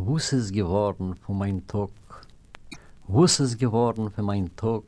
Was ist geworden von mein Tag? Was ist geworden für mein Tag?